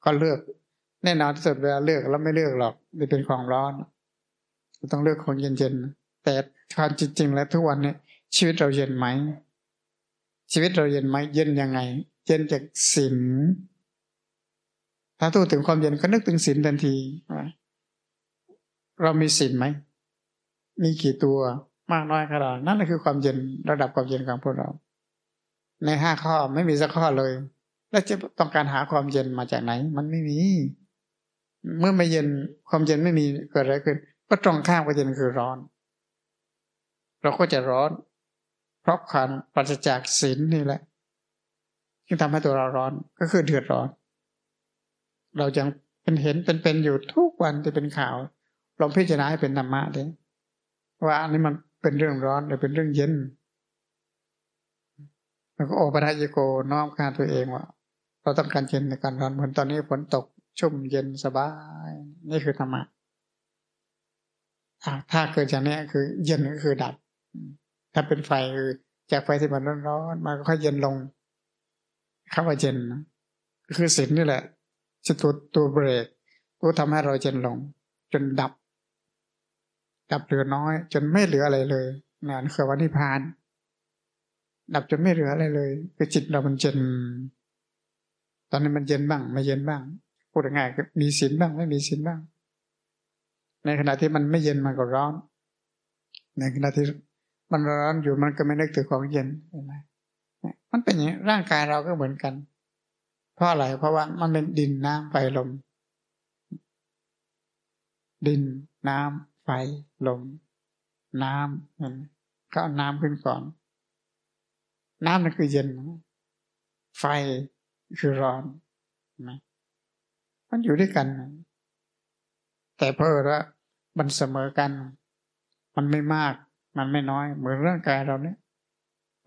ก็เลือกแน่นอนที่สุดเวลาเลือกแล้วไม่เลือกหรอกจะเป็นของร้อนต้องเลือกของเย็นๆแต่ความจริงๆแล้วทุกวันนี้ชีวิตเราเย็นไหม ชีวิตเราเย็นไหมเย็นยังไง เย็นจากศีลถ้าพูดถึงความเย็นก็นึกถึงศีลทันทีเรามีศีลไหมมีกี่ตัวมากน้อยขนาดนั่นคือความเย็นระดับความเย็นของพวกเรา ในห้าข้อไม่มีสักข้อเลย แล้วจะต้องการหาความเย็นมาจากไหน มันไม่มี เมื่อไม่เย็นความเย็นไม่มีเกิดอะไรขึ้น ก็ตรงข้ามกับเย็นคือร้อน เราก็จะร้อน เพราะความปราศจากศีลนี่แหละที่ทำให้ตัวเราร้อนก็คือเดือดร้อน เรายังเป็นเห็นเป็นเป็นอยู่ทุกวันที่เป็นข่าวลองพิจารณาให้เป็นธรรมะดิว่าอันนี้มันเป็นเรื่องร้อนหรือเป็นเรื่องเย็นแล้วก็โอปัญญโกน้อมการตัวเองว่า เราต้องการเย็นในการร้อนเหมือนตอนนี้ฝนตกชุ่มเย็นสบาย นี่คือธรรมะถ้าเกิดจากนี้คือเย็นก็คือดับ ถ้าเป็นไฟคือจากไฟที่มันร้อนๆมาก็ค่อยเย็นลงคำว่าเย็นคือสิ่งนี่แหละจะตัวตัวเบรกตัวทำให้เราเย็นลง จนดับ ดับเหลือน้อย จนไม่เหลืออะไรเลยนั่นคือวันนิพพาน ดับจนไม่เหลืออะไรเลย คือจิตเรามันเย็น ตอนนี้มันเย็นบ้าง ไม่เย็นบ้างพูดง่ายๆมีศีลบ้าง ไม่มีศีลบ้าง ในขณะที่มันไม่เย็นมันก็ร้อน ในขณะที่ มันร้อนอยู่มันก็ไม่นึกถึงของเย็นเห็นไหมมันเป็นอย่างนี้ร่างกายเราก็เหมือนกัน เพราะอะไรเพราะว่ามันเป็นดินน้ำไฟลม ดินน้ำไฟลม น้ำมันก็เอาน้ำขึ้นก่อน น้ำนั่นคือเย็น ไฟคือร้อนนะมันอยู่ด้วยกัน แต่เพื่อว่ามันเสมอกัน มันไม่มาก มันไม่น้อย เหมือนร่างกายเราเนี่ย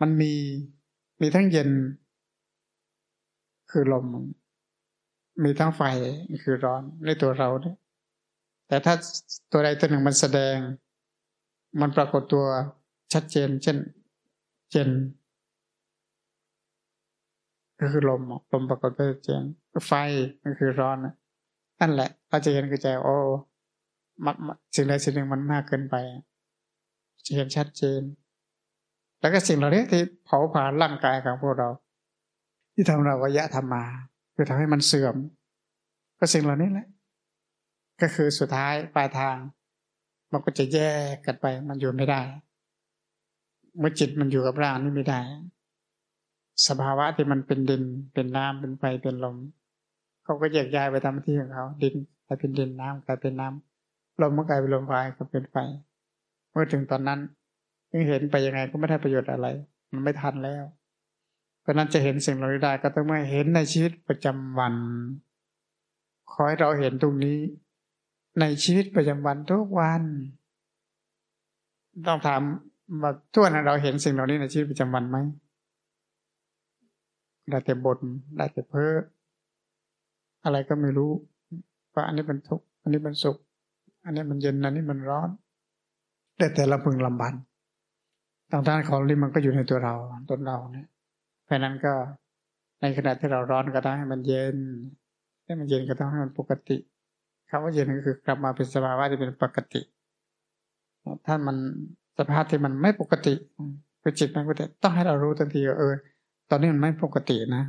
มันมีมีทั้งเย็น คือลม มีทั้งไฟคือร้อนในตัวเราเนี่ย แต่ถ้าตัวใดตัวหนึ่งมันแสดง มันปรากฏตัวชัดเจน เช่นเจนก็คือลมลมปรากฏตัวเจนไฟก็คือร้อนนั่นแหละเราจะเห็นคือใจโอ้สิ่งใดสิ่งหนึ่งมันมากเกินไป จะเห็นชัดเจน แล้วก็สิ่งเหล่านี้ที่เผาผลาญร่างกายของพวกเรา ที่ทำเราวิยะธรรมา คือทำให้มันเสื่อม ก็สิ่งเหล่านี้แหละ ก็คือสุดท้ายปลายทาง มันก็จะแยกกันไป มันอยู่ไม่ได้ เมื่อจิตมันอยู่กับร่างนี่ไม่ได้ สภาวะที่มันเป็นดิน เป็นน้ำเป็นไฟเป็นลมเขาก็แยกย้ายไปตามที่ของเขา ดินกลายเป็นดินน้ำกลายเป็นน้ำลมก็กลายเป็นลมไฟก็เป็นไฟ เมื่อถึงตอนนั้นยังเห็นไปยังไงก็ไม่ได้ประโยชน์อะไร มันไม่ทันแล้ว เพราะนั้นจะเห็นสิ่งเหล่านี้ได้ก็ต้องมาเห็นในชีวิตประจำวันขอให้เราเห็นตรงนี้ ในชีวิตประจำวันทุกวัน ต้องถามว่าทุกวันเราเห็นสิ่งเหล่านี้ในชีวิตประจำวันไหมได้แต่บน่นได้แต่เพ้ออะไรก็ไม่รู้ว่าอันนี้เป็นทุกข์อันนี้เป็นสุข อันนี้มันเย็นอันนี้มันร้อน แต่แต่ละพึงลำบันทางด้านของนี้มันก็อยู่ในตัวเราตนเราเนี่ยเพราะนั้นก็ในขณะที่เราร้อนก็ต้องให้มันเย็นให้มันเย็นก็ต้องให้มันปกติคำว่าเย็นก็คือกลับมาเป็นสภาวะที่เป็นปกติ ถ้ามันสภาพที่มันไม่ปกติคือจิตม่ปกติต้องให้เรารู้ทันทีว่าเออ ตอนนี้มันไม่ปกตินะ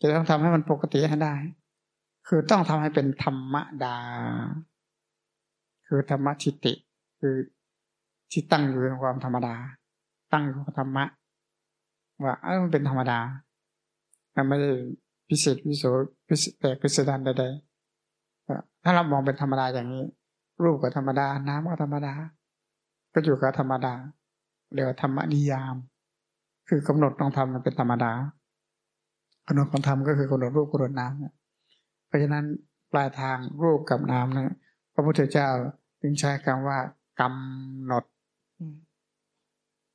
จะต้องทำให้มันปกติให้ได้ คือต้องทำให้เป็นธรรมดา คือธรรมทิติ คือ ที่ตั้งอยู่ในความธรรมดา ตั้งอยู่กับธรรมะ ว่าเออมันเป็นธรรมดามันไม่ได้พิเศษพิโสพิเศษแปลกพิสดารใดๆถ้าเรามองเป็นธรรมดาอย่างนี้ รูปก็ธรรมดา น้ำก็ธรรมดา ก็อยู่กับธรรมดาเรียกว่าธรรมนิยาม คือกำหนดต้องทำมันเป็นธรรมดากำหนดของธรรมก็คือกำหนดรูปกำหนดนามเพราะฉะนั้นปลายทางรูปกับนามนะพระพุทธเจ้าจึงใช้คำว่ากำหนด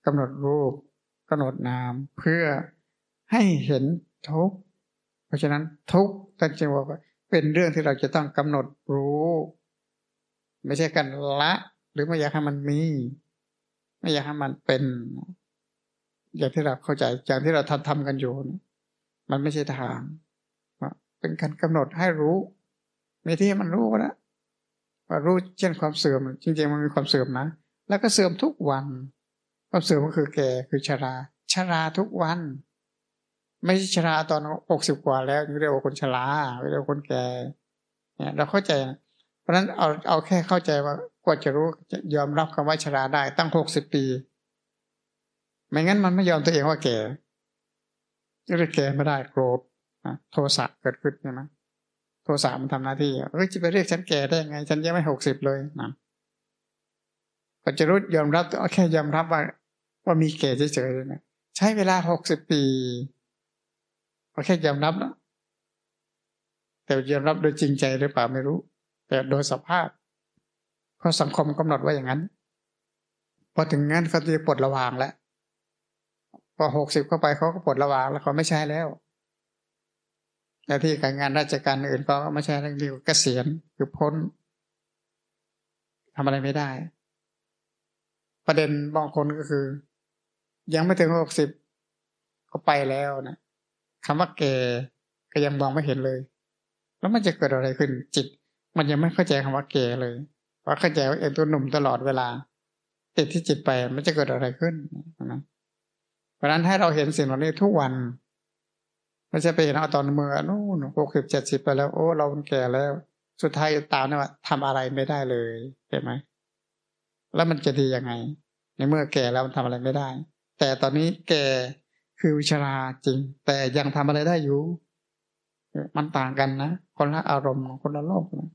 กำหนดรูปกำหนดนามเพื่อให้เห็นทุกเพราะฉะนั้นทุกท่านจึงบอกว่าเป็นเรื่องที่เราจะต้องกำหนดรู้ ไม่ใช่กันละ หรือไม่อยากให้มันมี ไม่อยากให้มันเป็น อย่างที่เราเข้าใจอย่างที่เราทำทำกันอยู่มันไม่ใช่ทางเป็นการกำหนดให้รู้มีที่มันรู้นะว่ารู้เช่นความเสื่อม จริงๆมันมีความเสื่อมนะ แล้วก็เสื่อมทุกวันความเสื่อมก็คือแก่คือชรา ชราทุกวัน ไม่ใช่ชราตอนหกสิบกว่าแล้วเรียกว่าคนชราเรียกว่าคนแก่เนี่ยเราเข้าใจเพราะฉะนั้นเอาเอาแค่เข้าใจว่ากว่าจะรู้ยอมรับคำว่าชราได้ตั้งหกสิบปี ไม่งั้นมันไม่ยอมตัวเองว่าแก่ก็เลยแก่ไม่ได้โกรธโทสะเกิดขึ้นใช่ไหมโทสะมันทำหน้าที่เอ้ยจะไปเรียกฉันแก่ได้ไง ฉันยังไม่หกสิบเลยนะ ปัจจุบันยอมรับแค่ยอมรับว่า ว่ามีแก่เฉยๆนะใช้เวลาหกสิบปีก็แค่ยอมรับนะแต่ยอมรับโดยจริงใจหรือเปล่าไม่รู้ แต่โดยสภาพ เพราะสังคมกำหนดไว่าอย่างนั้น พอถึงงั้นเขาจะปลดระวางแล้วพอหกสิบเข้าไปเขาก็ปลดระวางแล้วเขาไม่ใช้แล้วหน้าที่การงานราชการอื่นก็ไม่ใช่เรื่องเดียวกเกษียณคือพ้นทำอะไรไม่ได้ ประเด็นบางคนก็คือ ยังไม่ถึงหกสิบก็ไปแล้วนะคำว่าแก่ก็ยังมองไม่เห็นเลย แล้วมันจะเกิดอะไรขึ้นจิต มันยังไม่เข้าใจคำว่าแก่เลยเพราะเข้าใจว่าเองตัวหนุ่มตลอดเวลา ติดที่จิตไปมันจะเกิดอะไรขึ้นนะเพราะนั้นให้เราเห็นสิ่งเหล่านี้ทุกวันไม่ใช่ไปเห็นเอาตอนเมื่อนู่นหกสิบเจ็ดสิบไปแล้ว โอ้เราแก่แล้ว สุดท้ายตามนี่ว่าทำอะไรไม่ได้เลยเห็นไหม แล้วมันจะดียังไง ในเมื่อแก่แล้วมันทำอะไรไม่ได้ แต่ตอนนี้แก่คือวิชราจริง แต่ยังทำอะไรได้อยู่ มันต่างกันนะคนละอารมณ์คนละโลกนะ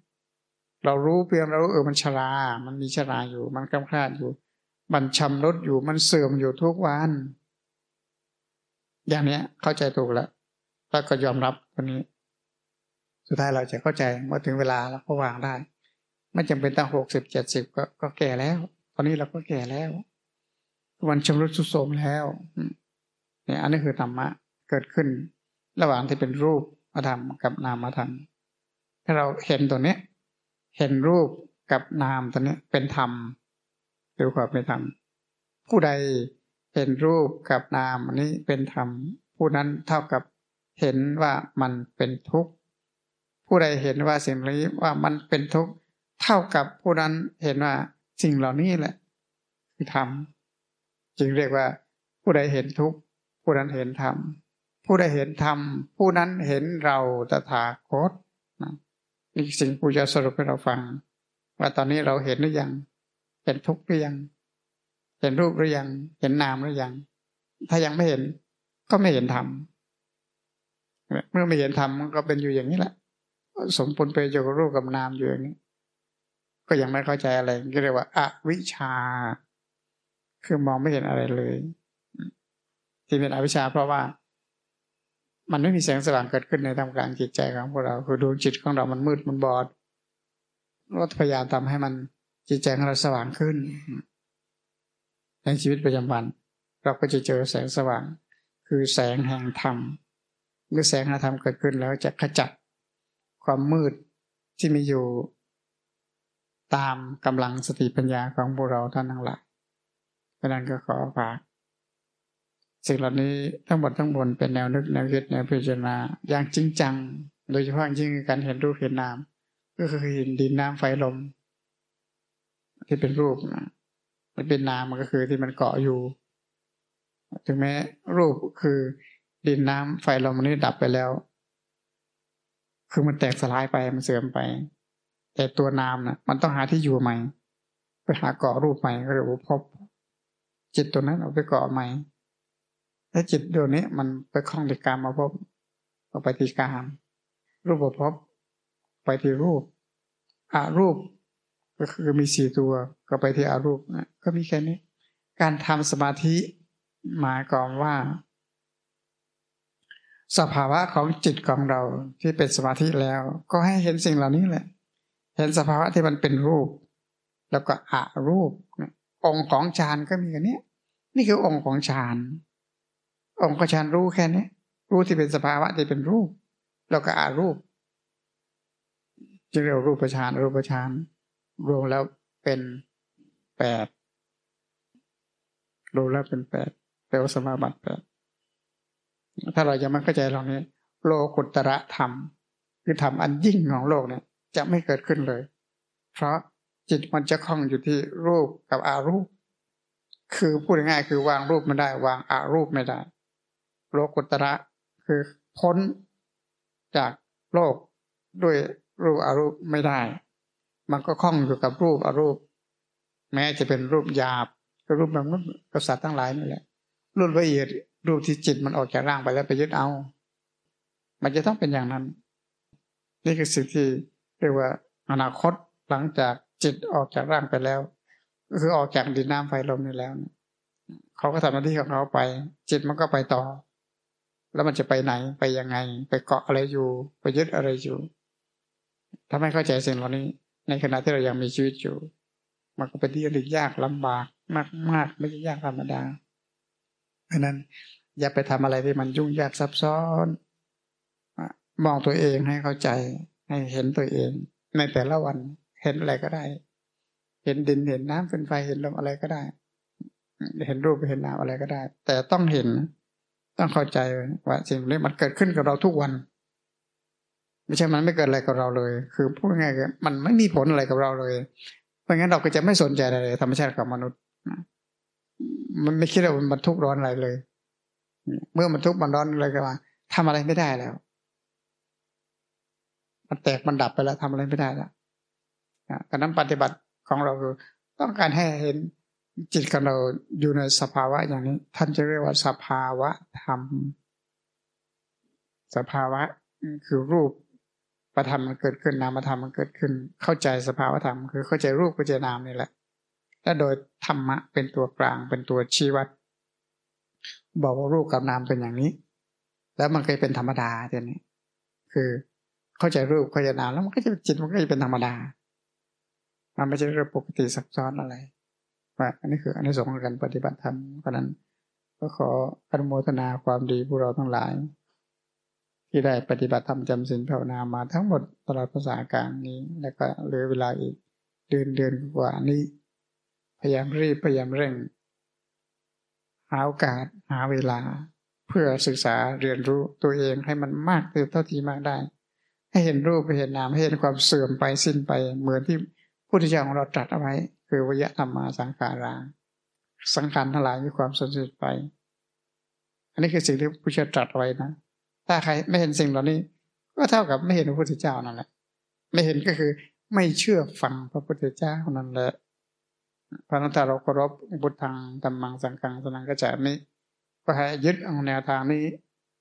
เรารู้เพียงเรารู้เออมันชรา มันมีชราอยู่ มันกำคลาดอยู่ มันชำรุดอยู่ มันเสื่อมอยู่ทุกวัน อย่างเนี้ย เข้าใจถูกแล้ว แล้วก็ยอมรับวันนี้ สุดท้ายเราจะเข้าใจเมื่อถึงเวลาเราก็วางได้ ไม่จำเป็นต้องหกสิบเจ็ดสิบก็ก็แก่แล้ว ตอนนี้เราก็แก่แล้ว วันชำรุดสุดโทมแล้วเนี่ยอันนี้คือธรรมะเกิดขึ้น ระหว่างที่เป็นรูปมาทำกับนามมาทำถ้าเราเห็นตัวเนี้ยเห็นรูปกับนามตัวนี้เป็นธรรมหรือความเป็นธรรมผู้ใดเห็นรูปกับนามอันนี้เป็นธรรมผู้นั้นเท่ากับเห็นว่ามันเป็นทุกข์ผู้ใดเห็นว่าสิ่งนี้ว่ามันเป็นทุกข์ เท่ากับผู้นั้นเห็นว่าสิ่งเหล่านี้แหละคือธรรมจึงเรียกว่า ผู้ใดเห็นทุกข์ผู้นั้นเห็นธรรมผู้ใดเห็นธรรมผู้นั้นเห็นเราตถาคตนี่สิ่งผู้จะสรุปให้เราฟัง ว่าตอนนี้เราเห็นหรือยัง เห็นทุกข์หรือยัง เห็นรูปหรือยัง เห็นนามหรือยัง ถ้ายังไม่เห็น ก็ไม่เห็นธรรมเมื่อไม่เห็นธรรมมันก็เป็นอยู่อย่างนี้แหละสมปนไปอยู่กับรูปกับนามอยู่อย่างนี้ ก็ยังไม่เข้าใจอะไรก็เรียกว่าอาวิชา คือมองไม่เห็นอะไรเลย ที่เป็นอวิชชาเพราะว่า มันไม่มีแสงสว่างเกิดขึ้นในทำกางจิตใจของพวกเรา คือดวงจิตของเรามันมืดมันบอดเราพยายามทำให้มันจิตใจของเราสว่างขึ้น ในชีวิตประจำวัน เราก็จะเจอแสงสว่าง คือแสงแห่งธรรมเมื่อแสงแห่งธรรมเกิดขึ้นแล้วจะขจัดความมืดที่มีอยู่ ตามกำลังสติปัญญาของพวกเราท่านทั้งหลายเพราะนั้นก็ขอฝากสิ่งเหล่านี้ทั้งหมดทั้งมวลเป็นแนวนึกแนวคิดแนวพิจารณาอย่างจริงจัง โดยเฉพาะยิ่งการเห็นรูปเห็นนาม ก็คือเห็นดินน้ำไฟลม ที่เป็นรูปนะมันเป็นนามมันก็คือที่มันเกาะอยู่ ถึงแม้รูปคือดินน้ำไฟลมนี้ดับไปแล้ว คือมันแตกสลายไปมันเสื่อมไป แต่ตัวนามนะ่ะ มันต้องหาที่อยู่ใหม่ไปหาเกาะรูปใหม่ก็เรียกว่าพบ จิตตัวนั้นเอาไปเกาะใหม่ถ้าจิตดี๋ยวนี้มันไปคล้องติกรรมมาพบเอาไปติกรรมรูปพบไปที่รูปอารูปก็คือมีสี่ตัวก็ไปที่อารูปนะก็มีแค่นี้ การทำสมาธิหมายความว่า สภาวะของจิตของเราที่เป็นสมาธิแล้ว ก็ให้เห็นสิ่งเหล่านี้แหละ เห็นสภาวะที่มันเป็นรูป แล้วก็อารูป องค์ของฌานก็มีกันนี้นี่คือองค์ของฌานองค์ของฌานรู้แค่นี้รู้ที่เป็นสภาวะที่เป็นรูป แล้วก็อารูปจึงเรียกรูปฌานรูปฌานรวมแล้วเป็นแปดรวมแล้วเป็นแปดแปลว่าสมาบัติแปดถ้าเรายังไม่เข้าใจตรงนี้โลกุตระธรรม คือธรรมอันยิ่งของโลกเนี่ย จะไม่เกิดขึ้นเลย เพราะจิตมันจะคล้องอยู่ที่รูปกับอารูป คือพูดง่ายๆคือวางรูปไม่ได้ วางอารูปไม่ได้ โลกุตระคือพ้นจากโลกด้วยรูปอารูปไม่ได้ มันก็คล้องอยู่กับรูปอารูป แม้จะเป็นรูปหยาบก็รูปแบบนู้นกษัตริย์ทั้งหลายนี่แหละรูปละเอียดรูปที่จิตมันออกจากร่างไปแล้วไปยึดเอา มันจะต้องเป็นอย่างนั้น นี่คือสิ่งที่ เรียกว่าอนาคตหลังจากจิตออกจากร่างไปแล้ว ก็คือออกจากดินน้ำไฟลมนี่แล้วเขาก็ทำหน้าที่ของเขาไป จิตมันก็ไปต่อ แล้วมันจะไปไหนไปยังไง ไปเกาะอะไรอยู่ ไปยึดอะไรอยู่ถ้าไม่เข้าใจสิ่งเหล่านี้ ในขณะที่เรายังมีชีวิตอยู่ มันก็เป็นที่ที่ยากลำบากมากมากไม่ใช่ยากธรรมดาเพราะนั้นอย่าไปทำอะไรที่มันยุ่งยากซับซ้อน มองตัวเองให้เข้าใจ ให้เห็นตัวเอง ในแต่ละวันเห็นอะไรก็ได้ เห็นดินเห็นน้ำเป็นไฟเห็นลมอะไรก็ได้ เห็นรูปเห็นนามอะไรก็ได้ แต่ต้องเห็นต้องเข้าใจว่าสิ่งนี้มันเกิดขึ้นกับเราทุกวัน ไม่ใช่มันไม่เกิดอะไรกับเราเลย คือพูดง่ายๆมันไม่มีผลอะไรกับเราเลย เพราะงั้นเราก็จะไม่สนใจอะไรธรรมชาติของมนุษย์มันไม่คิดว่ามันทุกข์ร้อนอะไรเลย เมื่อมันทุกข์มันร้อนอะไรกันมาทำอะไรไม่ได้แล้ว มันแตกมันดับไปแล้วทำอะไรไม่ได้แล้วการนั้นปฏิบัติของเราคือต้องการให้เห็นจิตของเราอยู่ในสภาวะอย่างนี้ ท่านจะเรียกว่าสภาวะธรรม สภาวะคือรูปประธรรมมันเกิดขึ้นนามธรรมมันเกิดขึ้น เข้าใจสภาวะธรรมคือเข้าใจรูปเข้าใจนามนี่แหละและโดยธรรมะเป็นตัวกลางเป็นตัวชี้วัด บอกว่ารูปกับนามเป็นอย่างนี้ แล้วมันก็เป็นธรรมดาทีนี้คือ เข้าใจรูปเข้าใจนามแล้วมันก็จะจิตมันก็จะเป็นธรรมดา มันไม่ใช่เรื่องปกติซับซ้อนอะไรว่าอันนี้คืออันนี้สงของการปฏิบัติธรรมเพราะนั้นก็ขออนุโมทนาความดีพวกเราทั้งหลาย ที่ได้ปฏิบัติธรรมจำศีลภาวนามาทั้งหมดตลอดภาษาการนี้ แล้วก็เหลือเวลาอีกเดือนเดือนกว่านี้ พยายามรีบพยายามเร่ง หาโอกาสหาเวลา เพื่อศึกษาเรียนรู้ตัวเองให้มันมากเท่าที่มากได้ ให้เห็นรูปเห็นนามให้เห็นความเสื่อมไปสิ้นไป เหมือนที่พุทธเจ้าของเราตรัสเอาไว้ คือวยธรรมาสังขาราสังขารทั้งหลายมีความสูญสิ้นไป อันนี้คือสิ่งที่พุทธเจ้าตรัสไว้นะ ถ้าใครไม่เห็นสิ่งเหล่านี้ ก็เท่ากับไม่เห็นพระพุทธเจ้านั่นแหละ ไม่เห็นก็คือไม่เชื่อฟังพระพุทธเจ้านั่นแหละพระนันตาเราเคารพบุตรทางธรรมังสังฆังสนังกระจานี้ก็ให้ยึดเอาแนวทางนี้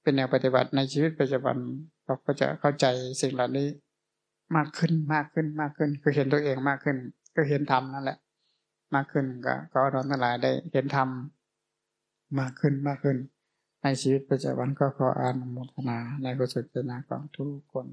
เป็นแนวปฏิบัติในชีวิตประจำวัน เราก็จะเข้าใจสิ่งเหล่านี้ มากขึ้นมากขึ้นมากขึ้น คือเห็นตัวเองมากขึ้น ก็เห็นธรรมนั่นแหละ มากขึ้นก็ก็เราทั้งหลายได้เห็นธรรมมากขึ้นมากขึ้น ในชีวิตประจำวันก็ขออนุโมทนาในกุศลเจตนาของทุกคน